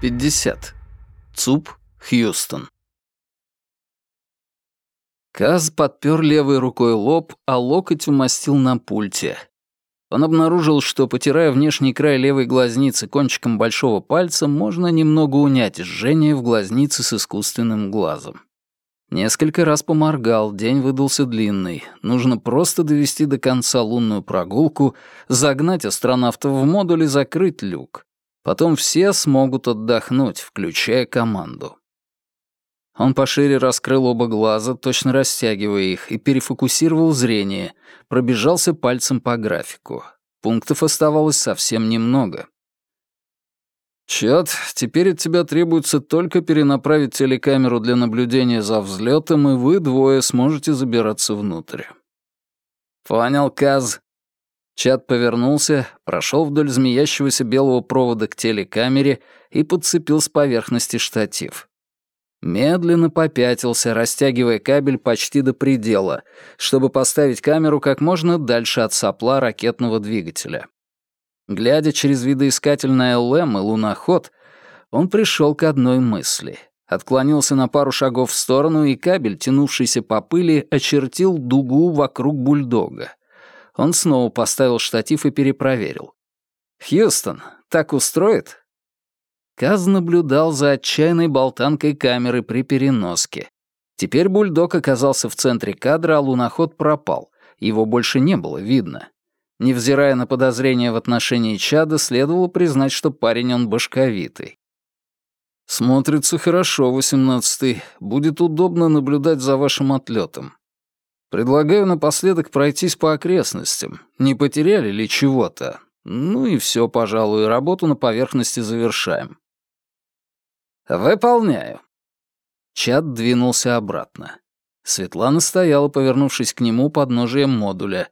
50. ЦУП, Хьюстон. Каз подпер левой рукой лоб, а локоть умастил на пульте. Он обнаружил, что, потирая внешний край левой глазницы кончиком большого пальца, можно немного унять жжение в глазнице с искусственным глазом. Несколько раз поморгал, день выдался длинный. Нужно просто довести до конца лунную прогулку, загнать астронавтов в модуль и закрыть люк. Потом все смогут отдохнуть, включая команду. Он пошире раскрыл оба глаза, точно растягивая их, и перефокусировал зрение, пробежался пальцем по графику. Пунктов оставалось совсем немного. «Чат, теперь от тебя требуется только перенаправить телекамеру для наблюдения за взлетом, и вы двое сможете забираться внутрь». «Понял, Каз». Чат повернулся, прошел вдоль змеящегося белого провода к телекамере и подцепил с поверхности штатив. Медленно попятился, растягивая кабель почти до предела, чтобы поставить камеру как можно дальше от сопла ракетного двигателя. Глядя через видоискатель на ЛМ и луноход, он пришел к одной мысли. Отклонился на пару шагов в сторону, и кабель, тянувшийся по пыли, очертил дугу вокруг бульдога. Он снова поставил штатив и перепроверил. «Хьюстон, так устроит?» Каз наблюдал за отчаянной болтанкой камеры при переноске. Теперь бульдог оказался в центре кадра, а луноход пропал. Его больше не было видно. Невзирая на подозрения в отношении чада, следовало признать, что парень он башковитый. «Смотрится хорошо, восемнадцатый. Будет удобно наблюдать за вашим отлетом. Предлагаю напоследок пройтись по окрестностям. Не потеряли ли чего-то? Ну и все, пожалуй, работу на поверхности завершаем». «Выполняю». Чад двинулся обратно. Светлана стояла, повернувшись к нему под ножием модуля.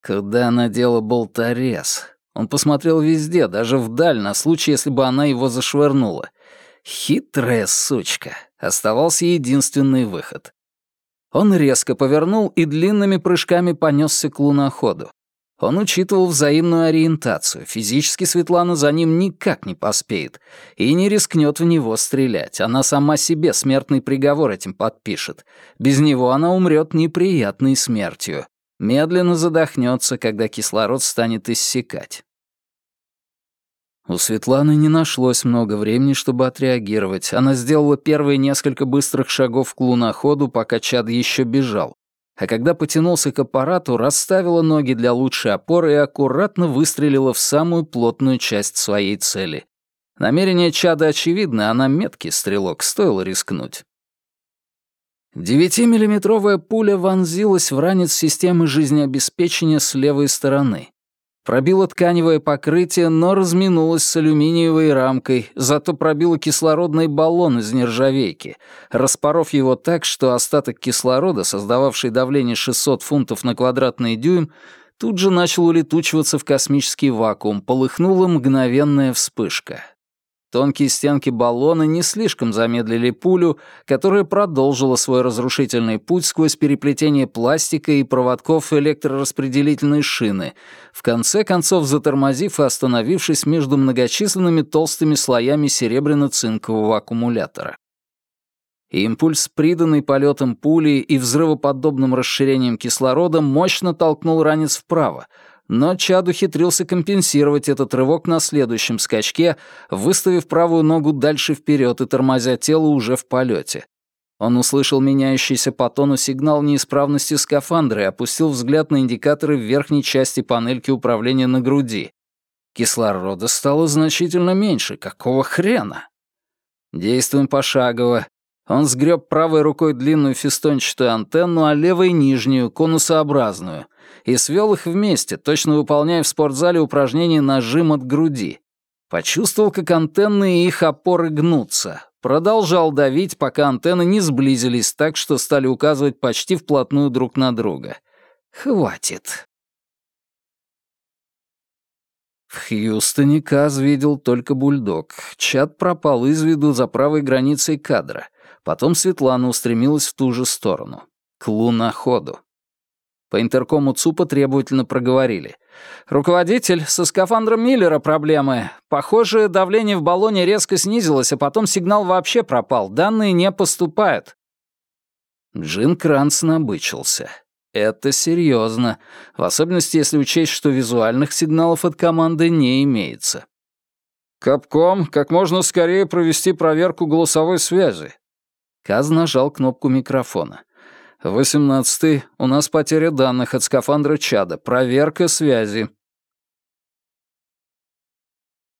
Когда она надела болторез? Он посмотрел везде, даже вдаль, на случай, если бы она его зашвырнула. Хитрая сучка. Оставался единственный выход. Он резко повернул и длинными прыжками понесся к луноходу. Он учитывал взаимную ориентацию. Физически Светлана за ним никак не поспеет и не рискнет в него стрелять. Она сама себе смертный приговор этим подпишет. Без него она умрет неприятной смертью медленно задохнется, когда кислород станет иссякать. У Светланы не нашлось много времени, чтобы отреагировать. Она сделала первые несколько быстрых шагов к луноходу, пока Чад еще бежал. А когда потянулся к аппарату, расставила ноги для лучшей опоры и аккуратно выстрелила в самую плотную часть своей цели. Намерение Чада очевидно, она меткий стрелок, стоило рискнуть. Девятимиллиметровая пуля вонзилась в ранец системы жизнеобеспечения с левой стороны. Пробила тканевое покрытие, но разминулась с алюминиевой рамкой, зато пробила кислородный баллон из нержавейки, распоров его так, что остаток кислорода, создававший давление 600 фунтов на квадратный дюйм, тут же начал улетучиваться в космический вакуум, полыхнула мгновенная вспышка. Тонкие стенки баллона не слишком замедлили пулю, которая продолжила свой разрушительный путь сквозь переплетение пластика и проводков электрораспределительной шины, в конце концов затормозив и остановившись между многочисленными толстыми слоями серебряно-цинкового аккумулятора. Импульс, приданный полетом пули и взрывоподобным расширением кислорода, мощно толкнул ранец вправо, но Чад ухитрился компенсировать этот рывок на следующем скачке, выставив правую ногу дальше вперед и тормозя тело уже в полете. Он услышал меняющийся по тону сигнал неисправности скафандра и опустил взгляд на индикаторы в верхней части панельки управления на груди. Кислорода стало значительно меньше. Какого хрена? Действуем пошагово. Он сгреб правой рукой длинную фистончатую антенну, а левой — нижнюю, конусообразную — и свел их вместе, точно выполняя в спортзале упражнение нажим от груди. Почувствовал, как антенны и их опоры гнутся. Продолжал давить, пока антенны не сблизились так, что стали указывать почти вплотную друг на друга. Хватит. В Хьюстоне Каз видел только бульдог. Чат пропал из виду за правой границей кадра. Потом Светлана устремилась в ту же сторону. К луноходу. По интеркому ЦУПа требовательно проговорили. «Руководитель, со скафандром Миллера проблемы. Похоже, давление в баллоне резко снизилось, а потом сигнал вообще пропал. Данные не поступают». Джин Кранц набычился. Это серьезно, в особенности если учесть, что визуальных сигналов от команды не имеется. «Капком, как можно скорее провести проверку голосовой связи». Каз нажал кнопку микрофона. «Восемнадцатый. У нас потеря данных от скафандра Чада. Проверка связи».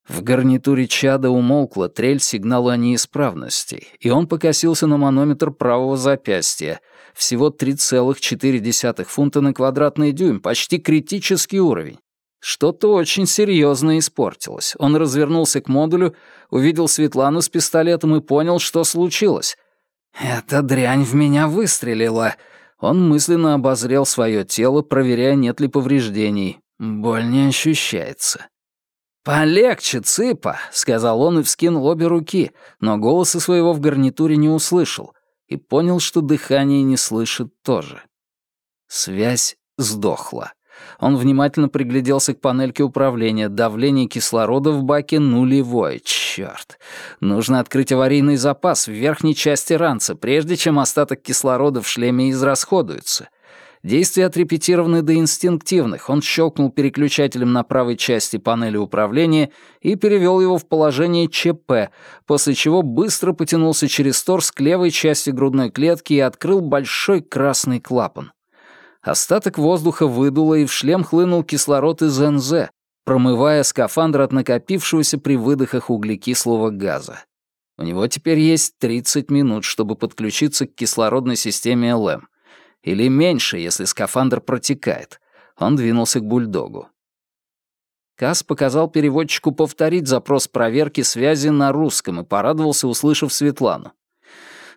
В гарнитуре Чада умолкла трель сигнала о неисправности, и он покосился на манометр правого запястья. Всего 3,4 фунта на квадратный дюйм, почти критический уровень. Что-то очень серьезно испортилось. Он развернулся к модулю, увидел Светлану с пистолетом и понял, что случилось. «Эта дрянь в меня выстрелила». Он мысленно обозрел свое тело, проверяя, нет ли повреждений. Боль не ощущается. «Полегче, цыпа», — сказал он и вскинул обе руки, но голоса своего в гарнитуре не услышал и понял, что дыхание не слышит тоже. Связь сдохла. Он внимательно пригляделся к панельке управления. Давление кислорода в баке нулевое. Чёрт. Нужно открыть аварийный запас в верхней части ранца, прежде чем остаток кислорода в шлеме израсходуется. Действия отрепетированы до инстинктивных. Он щелкнул переключателем на правой части панели управления и перевел его в положение ЧП, после чего быстро потянулся через торс к левой части грудной клетки и открыл большой красный клапан. Остаток воздуха выдуло, и в шлем хлынул кислород из НЗ, промывая скафандр от накопившегося при выдохах углекислого газа. У него теперь есть 30 минут, чтобы подключиться к кислородной системе ЛМ. Или меньше, если скафандр протекает. Он двинулся к бульдогу. Касс показал переводчику повторить запрос проверки связи на русском и порадовался, услышав Светлану.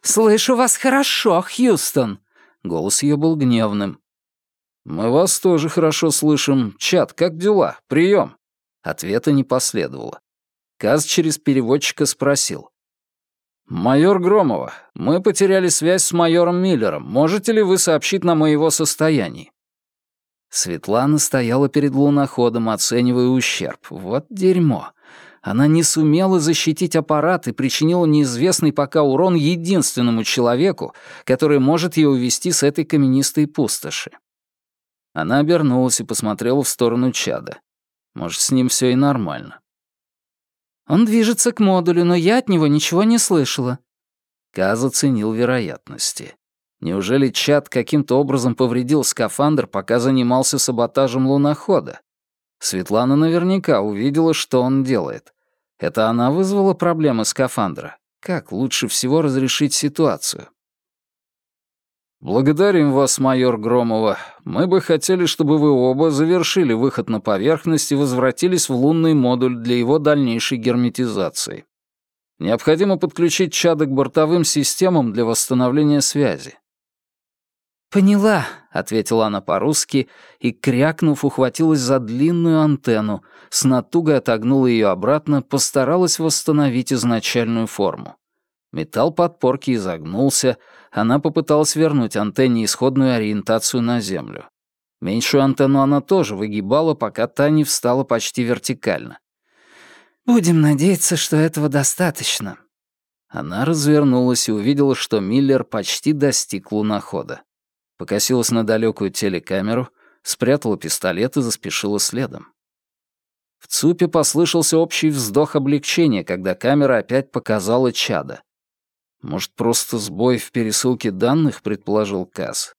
«Слышу вас хорошо, Хьюстон!» Голос ее был гневным. «Мы вас тоже хорошо слышим. Чат, как дела? Прием!» Ответа не последовало. Каз через переводчика спросил. «Майор Громова, мы потеряли связь с майором Миллером. Можете ли вы сообщить нам о его состоянии?» Светлана стояла перед луноходом, оценивая ущерб. Вот дерьмо. Она не сумела защитить аппарат и причинила неизвестный пока урон единственному человеку, который может ее увести с этой каменистой пустоши. Она обернулась и посмотрела в сторону чада. Может, с ним все и нормально. «Он движется к модулю, но я от него ничего не слышала». Каз оценил вероятности. Неужели чад каким-то образом повредил скафандр, пока занимался саботажем лунохода? Светлана наверняка увидела, что он делает. Это она вызвала проблемы скафандра. Как лучше всего разрешить ситуацию? «Благодарим вас, майор Громова. Мы бы хотели, чтобы вы оба завершили выход на поверхность и возвратились в лунный модуль для его дальнейшей герметизации. Необходимо подключить чада к бортовым системам для восстановления связи». «Поняла», — ответила она по-русски и, крякнув, ухватилась за длинную антенну, с натугой отогнула ее обратно, постаралась восстановить изначальную форму. Металл подпорки изогнулся, она попыталась вернуть антенне исходную ориентацию на Землю. Меньшую антенну она тоже выгибала, пока та не встала почти вертикально. «Будем надеяться, что этого достаточно». Она развернулась и увидела, что Миллер почти достиг лунохода. Покосилась на далекую телекамеру, спрятала пистолет и заспешила следом. В ЦУПе послышался общий вздох облегчения, когда камера опять показала чада. Может, просто сбой в пересылке данных, предположил Касс.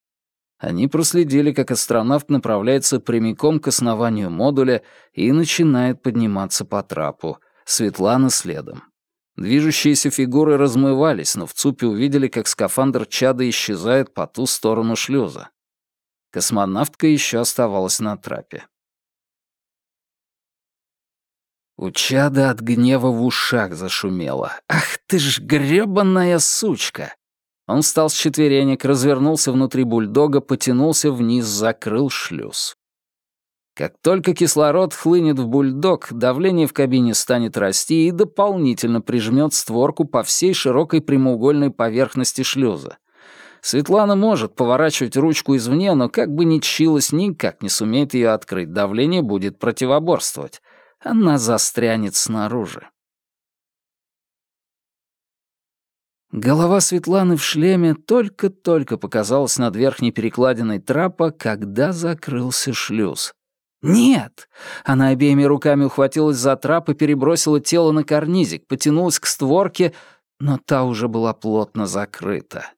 Они проследили, как астронавт направляется прямиком к основанию модуля и начинает подниматься по трапу. Светлана следом. Движущиеся фигуры размывались, но в ЦУПе увидели, как скафандр чада исчезает по ту сторону шлюза. Космонавтка еще оставалась на трапе. У чада от гнева в ушах зашумело. «Ах ты ж грёбаная сучка!» Он встал с четверенек, развернулся внутри бульдога, потянулся вниз, закрыл шлюз. Как только кислород хлынет в бульдог, давление в кабине станет расти и дополнительно прижмет створку по всей широкой прямоугольной поверхности шлюза. Светлана может поворачивать ручку извне, но как бы ни чилась, никак не сумеет ее открыть. Давление будет противоборствовать. Она застрянет снаружи. Голова Светланы в шлеме только-только показалась над верхней перекладиной трапа, когда закрылся шлюз. «Нет!» Она обеими руками ухватилась за трап и перебросила тело на карнизик, потянулась к створке, но та уже была плотно закрыта.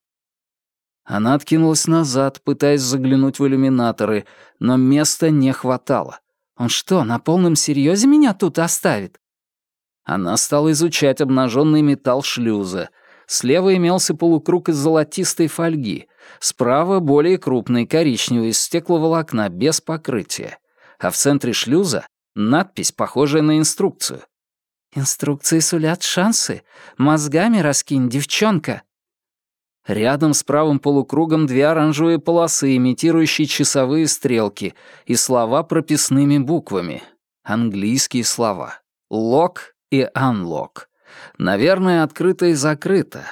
Она откинулась назад, пытаясь заглянуть в иллюминаторы, но места не хватало. «Он что, на полном серьезе меня тут оставит?» Она стала изучать обнаженный металл шлюза. Слева имелся полукруг из золотистой фольги, справа более крупный коричневый из стекловолокна без покрытия а в центре шлюза — надпись, похожая на инструкцию. «Инструкции сулят шансы. Мозгами раскинь, девчонка». Рядом с правым полукругом две оранжевые полосы, имитирующие часовые стрелки, и слова прописными буквами. Английские слова. «Лок» и «Unlock». Наверное, открыто и закрыто.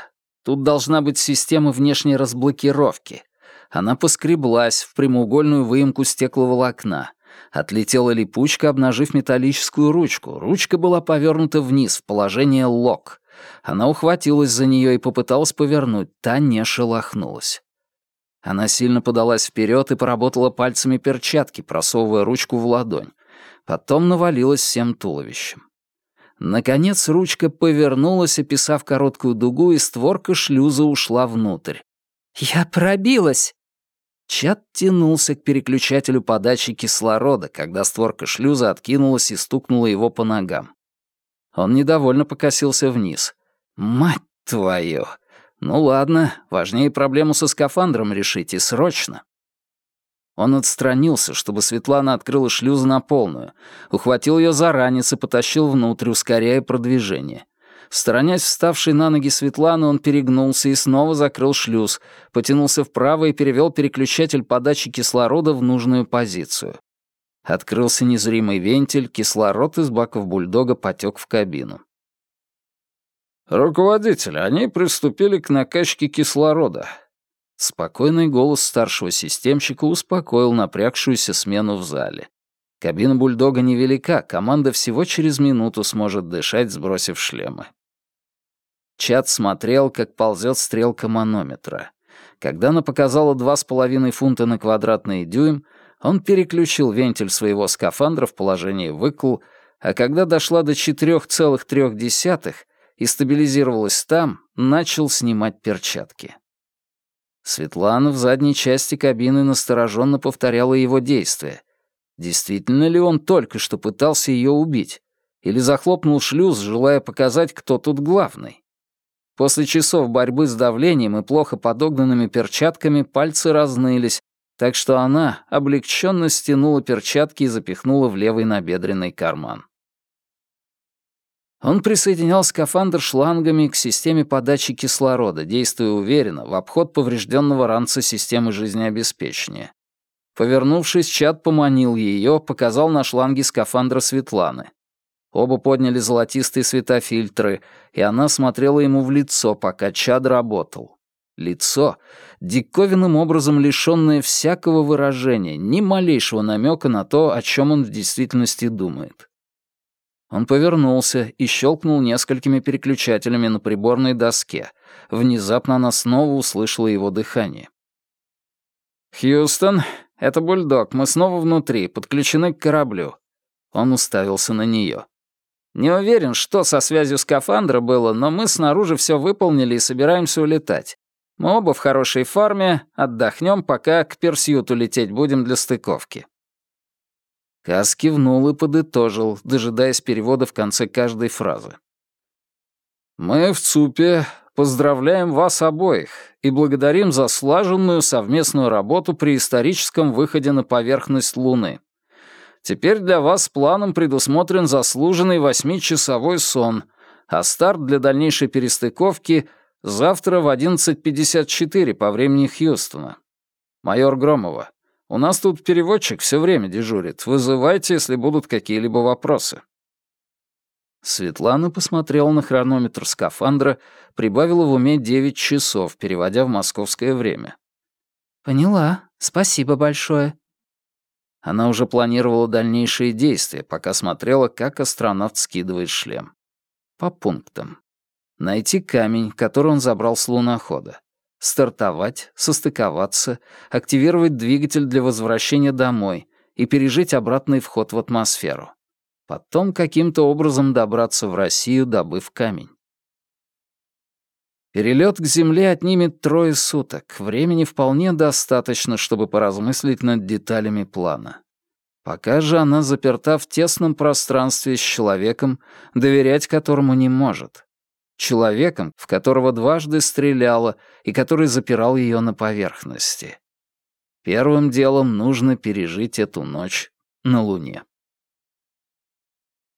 Тут должна быть система внешней разблокировки. Она поскреблась в прямоугольную выемку стекловолокна. Отлетела липучка, обнажив металлическую ручку. Ручка была повернута вниз, в положение лок. Она ухватилась за нее и попыталась повернуть, та не шелохнулась. Она сильно подалась вперед и поработала пальцами перчатки, просовывая ручку в ладонь. Потом навалилась всем туловищем. Наконец ручка повернулась, описав короткую дугу, и створка шлюза ушла внутрь. «Я пробилась!» Чат тянулся к переключателю подачи кислорода, когда створка шлюза откинулась и стукнула его по ногам. Он недовольно покосился вниз. «Мать твою! Ну ладно, важнее проблему со скафандром решить, и срочно!» Он отстранился, чтобы Светлана открыла шлюз на полную, ухватил ее за ранец и потащил внутрь, ускоряя продвижение. Сторонясь вставшей на ноги Светланы, он перегнулся и снова закрыл шлюз, потянулся вправо и перевел переключатель подачи кислорода в нужную позицию. Открылся незримый вентиль, кислород из баков бульдога потек в кабину. «Руководитель, они приступили к накачке кислорода». Спокойный голос старшего системщика успокоил напрягшуюся смену в зале. Кабина бульдога невелика, команда всего через минуту сможет дышать, сбросив шлемы. Чат смотрел, как ползет стрелка манометра. Когда она показала два с половиной фунта на квадратный дюйм, он переключил вентиль своего скафандра в положение выкл, а когда дошла до 4,3 и стабилизировалась там, начал снимать перчатки. Светлана в задней части кабины настороженно повторяла его действия. Действительно ли он только что пытался ее убить? Или захлопнул шлюз, желая показать, кто тут главный? После часов борьбы с давлением и плохо подогнанными перчатками пальцы разнылись, так что она облегченно стянула перчатки и запихнула в левый набедренный карман. Он присоединял скафандр шлангами к системе подачи кислорода, действуя уверенно, в обход поврежденного ранца системы жизнеобеспечения. Повернувшись, Чад поманил ее, показал на шланге скафандра Светланы. Оба подняли золотистые светофильтры, и она смотрела ему в лицо, пока Чад работал. Лицо, диковинным образом лишённое всякого выражения, ни малейшего намека на то, о чем он в действительности думает. Он повернулся и щелкнул несколькими переключателями на приборной доске. Внезапно она снова услышала его дыхание. «Хьюстон, это бульдог, мы снова внутри, подключены к кораблю». Он уставился на нее. Не уверен, что со связью скафандра было, но мы снаружи все выполнили и собираемся улетать. Мы оба в хорошей форме, отдохнем, пока к Персьюту лететь будем для стыковки». Кас кивнул и подытожил, дожидаясь перевода в конце каждой фразы. «Мы в ЦУПе поздравляем вас обоих и благодарим за слаженную совместную работу при историческом выходе на поверхность Луны. Теперь для вас планом предусмотрен заслуженный восьмичасовой сон, а старт для дальнейшей перестыковки завтра в 11.54 по времени Хьюстона. Майор Громова, у нас тут переводчик все время дежурит. Вызывайте, если будут какие-либо вопросы. Светлана посмотрела на хронометр скафандра, прибавила в уме девять часов, переводя в московское время. «Поняла. Спасибо большое». Она уже планировала дальнейшие действия, пока смотрела, как астронавт скидывает шлем. По пунктам. Найти камень, который он забрал с лунохода. Стартовать, состыковаться, активировать двигатель для возвращения домой и пережить обратный вход в атмосферу. Потом каким-то образом добраться в Россию, добыв камень. Перелет к Земле отнимет трое суток. Времени вполне достаточно, чтобы поразмыслить над деталями плана. Пока же она заперта в тесном пространстве с человеком, доверять которому не может. Человеком, в которого дважды стреляла и который запирал ее на поверхности. Первым делом нужно пережить эту ночь на Луне.